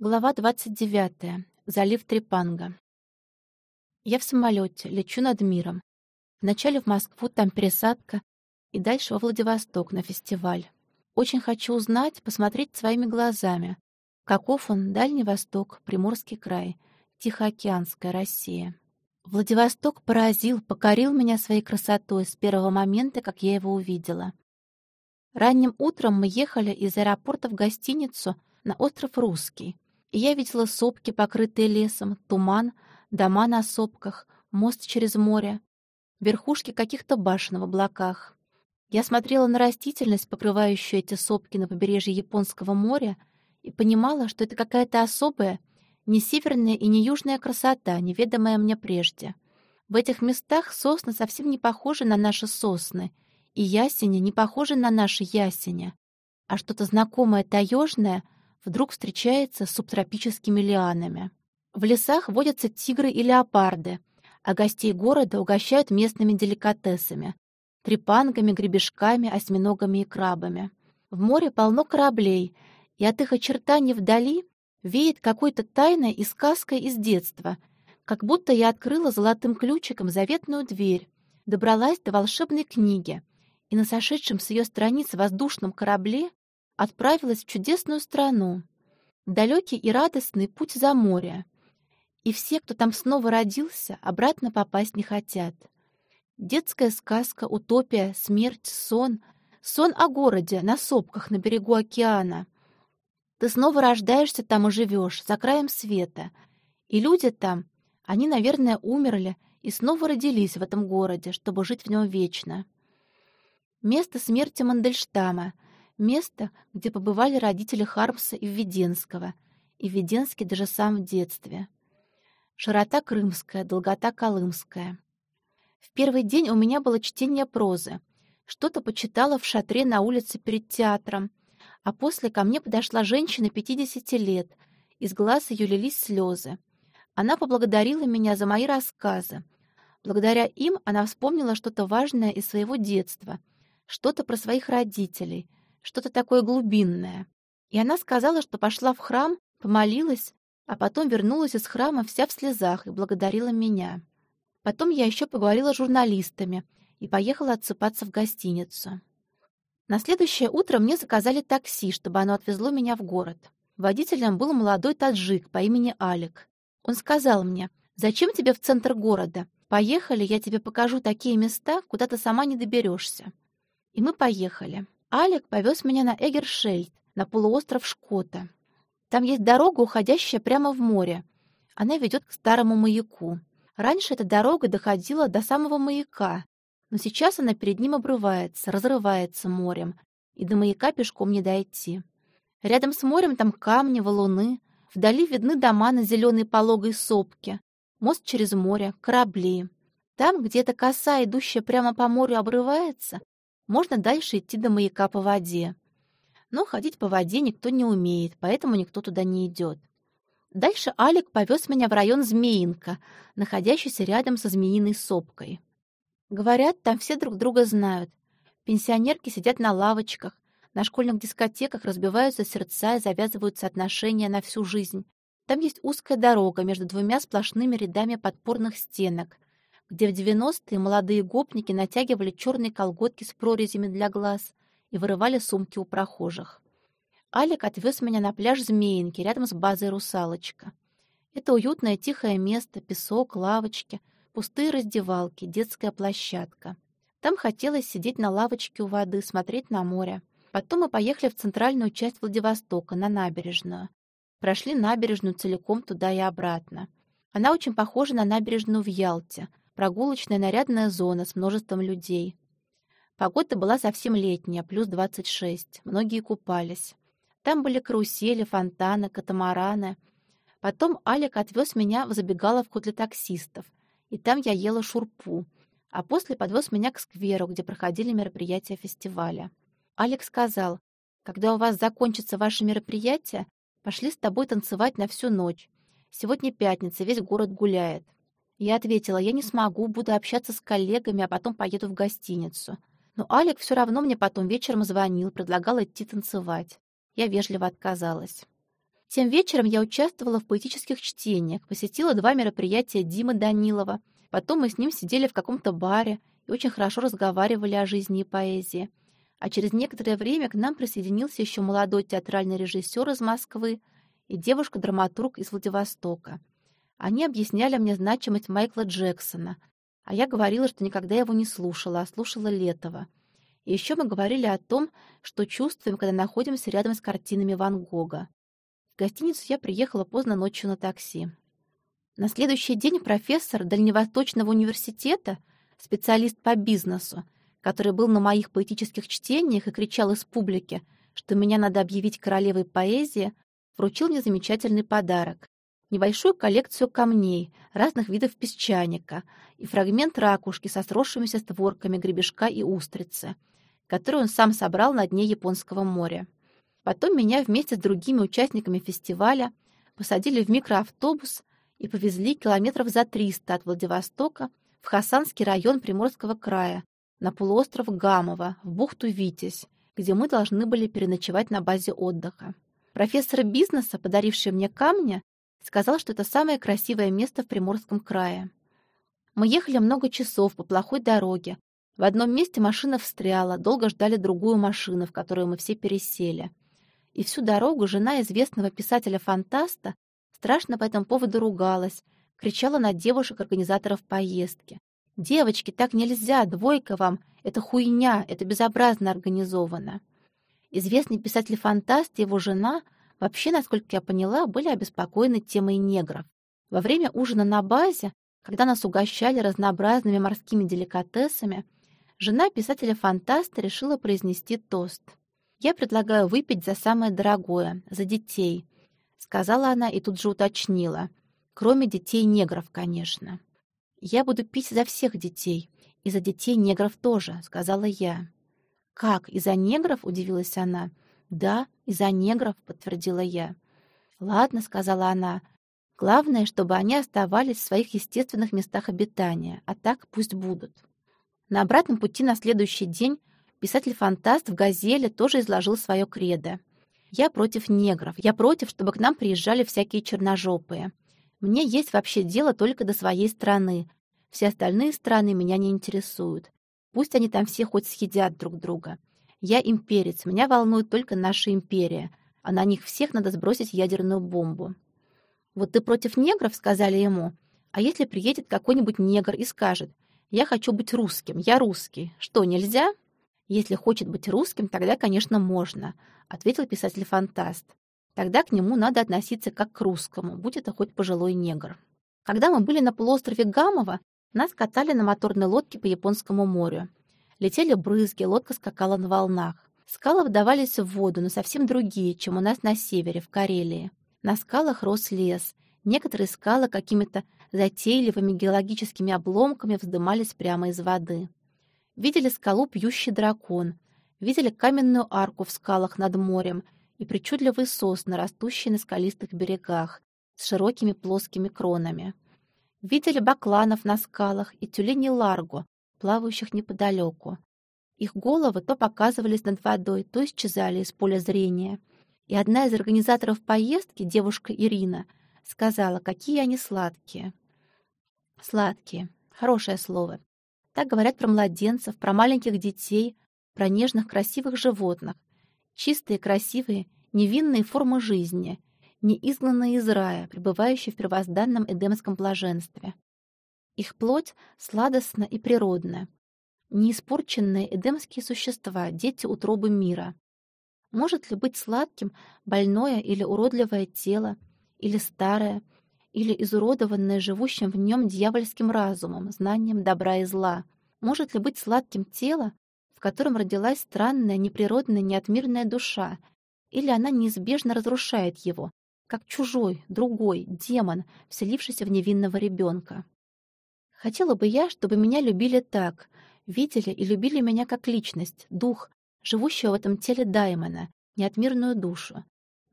Глава 29. Залив Трепанга. Я в самолете, лечу над миром. Вначале в Москву, там пересадка, и дальше во Владивосток на фестиваль. Очень хочу узнать, посмотреть своими глазами, каков он Дальний Восток, Приморский край, Тихоокеанская Россия. Владивосток поразил, покорил меня своей красотой с первого момента, как я его увидела. Ранним утром мы ехали из аэропорта в гостиницу на остров Русский я видела сопки, покрытые лесом, туман, дома на сопках, мост через море, верхушки каких-то башен в облаках. Я смотрела на растительность, покрывающую эти сопки на побережье Японского моря, и понимала, что это какая-то особая, не северная и не южная красота, неведомая мне прежде. В этих местах сосны совсем не похожи на наши сосны, и ясени не похожи на наши ясеня, а что-то знакомое таежное — вдруг встречается с субтропическими лианами. В лесах водятся тигры и леопарды, а гостей города угощают местными деликатесами — трепангами, гребешками, осьминогами и крабами. В море полно кораблей, и от их очертаний вдали веет какой-то тайной и сказкой из детства, как будто я открыла золотым ключиком заветную дверь, добралась до волшебной книги, и на сошедшем с ее страниц воздушном корабле отправилась в чудесную страну, далекий и радостный путь за море. И все, кто там снова родился, обратно попасть не хотят. Детская сказка, утопия, смерть, сон. Сон о городе, на сопках на берегу океана. Ты снова рождаешься там и живешь, за краем света. И люди там, они, наверное, умерли и снова родились в этом городе, чтобы жить в нем вечно. Место смерти Мандельштама — Место, где побывали родители Хармса и Введенского, и Введенский даже сам в детстве. Широта крымская, долгота колымская. В первый день у меня было чтение прозы. Что-то почитала в шатре на улице перед театром, а после ко мне подошла женщина 50 лет, из глаз ее лились слезы. Она поблагодарила меня за мои рассказы. Благодаря им она вспомнила что-то важное из своего детства, что-то про своих родителей — что-то такое глубинное. И она сказала, что пошла в храм, помолилась, а потом вернулась из храма вся в слезах и благодарила меня. Потом я еще поговорила с журналистами и поехала отсыпаться в гостиницу. На следующее утро мне заказали такси, чтобы оно отвезло меня в город. Водителем был молодой таджик по имени Алик. Он сказал мне, «Зачем тебе в центр города? Поехали, я тебе покажу такие места, куда ты сама не доберешься». И мы поехали. Алик повез меня на Эгершельд, на полуостров Шкота. Там есть дорога, уходящая прямо в море. Она ведет к старому маяку. Раньше эта дорога доходила до самого маяка, но сейчас она перед ним обрывается, разрывается морем, и до маяка пешком не дойти. Рядом с морем там камни, валуны, вдали видны дома на зеленой пологой сопке, мост через море, корабли. Там, где эта коса, идущая прямо по морю, обрывается, можно дальше идти до маяка по воде. Но ходить по воде никто не умеет, поэтому никто туда не идет. Дальше Алик повез меня в район Змеинка, находящийся рядом со Змеиной сопкой. Говорят, там все друг друга знают. Пенсионерки сидят на лавочках, на школьных дискотеках разбиваются сердца и завязываются отношения на всю жизнь. Там есть узкая дорога между двумя сплошными рядами подпорных стенок, где в 90-е молодые гопники натягивали черные колготки с прорезями для глаз и вырывали сумки у прохожих. Алик отвез меня на пляж Змеинки рядом с базой «Русалочка». Это уютное тихое место, песок, лавочки, пустые раздевалки, детская площадка. Там хотелось сидеть на лавочке у воды, смотреть на море. Потом мы поехали в центральную часть Владивостока, на набережную. Прошли набережную целиком туда и обратно. Она очень похожа на набережную в Ялте — прогулочная нарядная зона с множеством людей. Погода была совсем летняя, плюс 26. Многие купались. Там были карусели, фонтаны, катамараны. Потом Алик отвез меня в забегаловку для таксистов, и там я ела шурпу, а после подвез меня к скверу, где проходили мероприятия фестиваля. Алик сказал, когда у вас закончится ваше мероприятие, пошли с тобой танцевать на всю ночь. Сегодня пятница, весь город гуляет. Я ответила, я не смогу, буду общаться с коллегами, а потом поеду в гостиницу. Но Алик все равно мне потом вечером звонил, предлагал идти танцевать. Я вежливо отказалась. Тем вечером я участвовала в поэтических чтениях, посетила два мероприятия Димы Данилова. Потом мы с ним сидели в каком-то баре и очень хорошо разговаривали о жизни и поэзии. А через некоторое время к нам присоединился еще молодой театральный режиссер из Москвы и девушка-драматург из Владивостока. Они объясняли мне значимость Майкла Джексона, а я говорила, что никогда его не слушала, а слушала Летова. И еще мы говорили о том, что чувствуем, когда находимся рядом с картинами Ван Гога. В гостиницу я приехала поздно ночью на такси. На следующий день профессор Дальневосточного университета, специалист по бизнесу, который был на моих поэтических чтениях и кричал из публики, что меня надо объявить королевой поэзии, вручил мне замечательный подарок. Небольшую коллекцию камней, разных видов песчаника и фрагмент ракушки со сросшимися створками гребешка и устрицы, который он сам собрал на дне Японского моря. Потом меня вместе с другими участниками фестиваля посадили в микроавтобус и повезли километров за 300 от Владивостока в Хасанский район Приморского края, на полуостров Гамова, в бухту Витязь, где мы должны были переночевать на базе отдыха. Профессор бизнеса, подаривший мне камни, сказал, что это самое красивое место в Приморском крае. Мы ехали много часов по плохой дороге. В одном месте машина встряла, долго ждали другую машину, в которую мы все пересели. И всю дорогу жена известного писателя-фантаста страшно по этому поводу ругалась, кричала на девушек-организаторов поездки. «Девочки, так нельзя, двойка вам, это хуйня, это безобразно организовано». Известный писатель-фантаст и его жена вообще, насколько я поняла, были обеспокоены темой негров. Во время ужина на базе, когда нас угощали разнообразными морскими деликатесами, жена писателя-фантаста решила произнести тост. «Я предлагаю выпить за самое дорогое, за детей», — сказала она и тут же уточнила. «Кроме детей-негров, конечно». «Я буду пить за всех детей, и за детей негров тоже», — сказала я. «Как, из-за негров?» — удивилась она. «Да, из-за негров», — подтвердила я. «Ладно», — сказала она. «Главное, чтобы они оставались в своих естественных местах обитания, а так пусть будут». На обратном пути на следующий день писатель-фантаст в «Газели» тоже изложил свое кредо. «Я против негров. Я против, чтобы к нам приезжали всякие черножопые. Мне есть вообще дело только до своей страны. Все остальные страны меня не интересуют. Пусть они там все хоть съедят друг друга. Я имперец, меня волнует только наша империя, а на них всех надо сбросить ядерную бомбу. «Вот ты против негров?» — сказали ему. «А если приедет какой-нибудь негр и скажет, «Я хочу быть русским, я русский. Что, нельзя?» «Если хочет быть русским, тогда, конечно, можно», — ответил писатель-фантаст. «Тогда к нему надо относиться как к русскому, будь это хоть пожилой негр». Когда мы были на полуострове Гамова, нас катали на моторной лодке по Японскому морю. Летели брызги, лодка скакала на волнах. Скалы вдавались в воду, но совсем другие, чем у нас на севере, в Карелии. На скалах рос лес. Некоторые скалы какими-то затейливыми геологическими обломками вздымались прямо из воды. Видели скалу «Пьющий дракон», видели каменную арку в скалах над морем и причудливые сосны, растущие на скалистых берегах, с широкими плоскими кронами. Видели бакланов на скалах и тюленей ларго, плавающих неподалеку. Их головы то показывались над водой, то исчезали из поля зрения. И одна из организаторов поездки, девушка Ирина, сказала, какие они сладкие. Сладкие. Хорошее слово. Так говорят про младенцев, про маленьких детей, про нежных красивых животных. Чистые, красивые, невинные формы жизни — не изгнанные из рая, пребывающие в первозданном эдемском блаженстве. Их плоть сладостна и природна. Неиспорченные эдемские существа, дети утробы мира. Может ли быть сладким больное или уродливое тело, или старое, или изуродованное живущим в нем дьявольским разумом, знанием добра и зла? Может ли быть сладким тело, в котором родилась странная, неприродная, неотмирная душа, или она неизбежно разрушает его, как чужой, другой, демон, вселившийся в невинного ребенка. Хотела бы я, чтобы меня любили так, видели и любили меня как личность, дух, живущего в этом теле Даймона, неотмирную душу.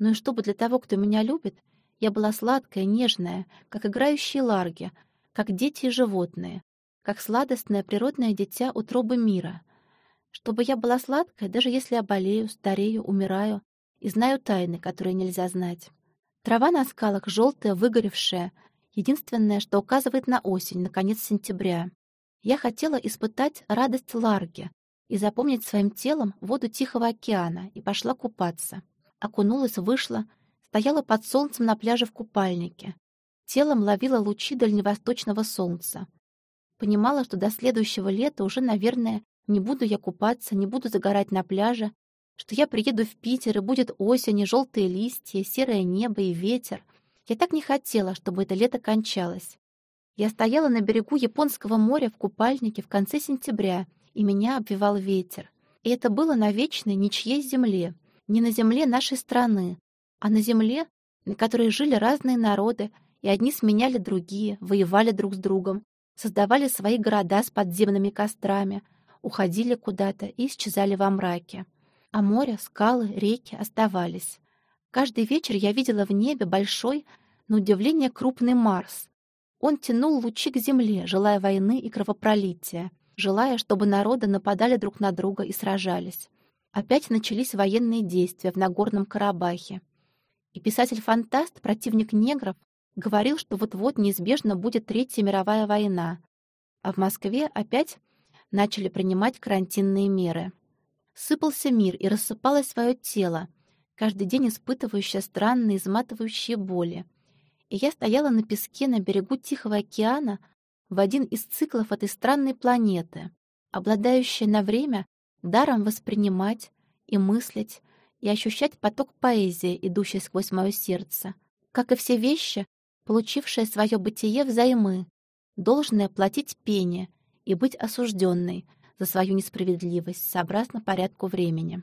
Но и чтобы для того, кто меня любит, я была сладкая, нежная, как играющие ларги, как дети и животные, как сладостное природное дитя утробы мира. Чтобы я была сладкой, даже если я болею, старею, умираю и знаю тайны, которые нельзя знать. Трава на скалах желтая, выгоревшая, единственное, что указывает на осень, на конец сентября. Я хотела испытать радость Ларги и запомнить своим телом воду Тихого океана и пошла купаться. Окунулась, вышла, стояла под солнцем на пляже в купальнике. Телом ловила лучи дальневосточного солнца. Понимала, что до следующего лета уже, наверное, не буду я купаться, не буду загорать на пляже, что я приеду в Питер, и будет осень, и желтые листья, серое небо и ветер. Я так не хотела, чтобы это лето кончалось. Я стояла на берегу Японского моря в купальнике в конце сентября, и меня обвивал ветер. И это было на вечной ничьей земле, не на земле нашей страны, а на земле, на которой жили разные народы, и одни сменяли другие, воевали друг с другом, создавали свои города с подземными кострами, уходили куда-то и исчезали во мраке а море, скалы, реки оставались. Каждый вечер я видела в небе большой, на удивление крупный Марс. Он тянул лучи к земле, желая войны и кровопролития, желая, чтобы народы нападали друг на друга и сражались. Опять начались военные действия в Нагорном Карабахе. И писатель-фантаст, противник негров, говорил, что вот-вот неизбежно будет Третья мировая война, а в Москве опять начали принимать карантинные меры. Сыпался мир и рассыпалось свое тело, каждый день испытывающее странные изматывающие боли. И я стояла на песке на берегу Тихого океана в один из циклов этой странной планеты, обладающая на время даром воспринимать и мыслить, и ощущать поток поэзии, идущий сквозь мое сердце. Как и все вещи, получившие свое бытие взаймы, должное платить пене и быть осужденной — за свою несправедливость сообразно порядку времени.